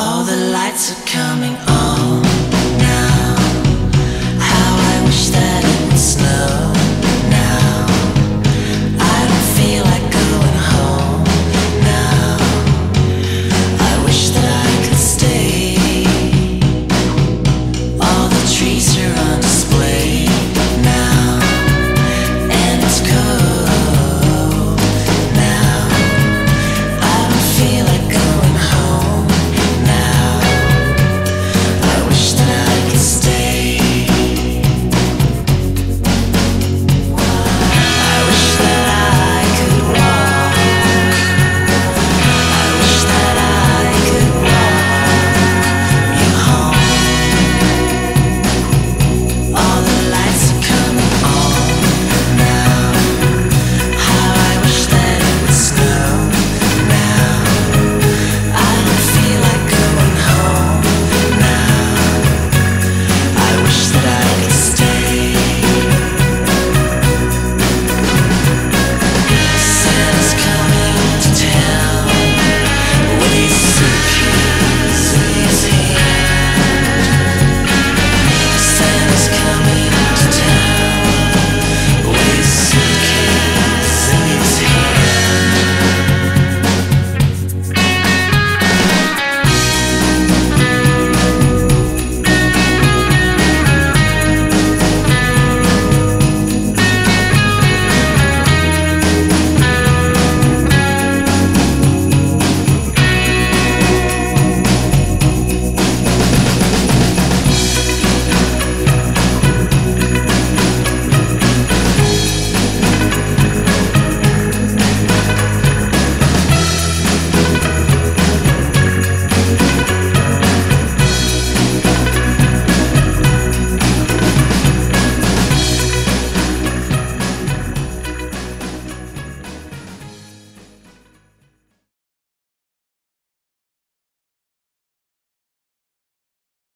All the lights are coming on.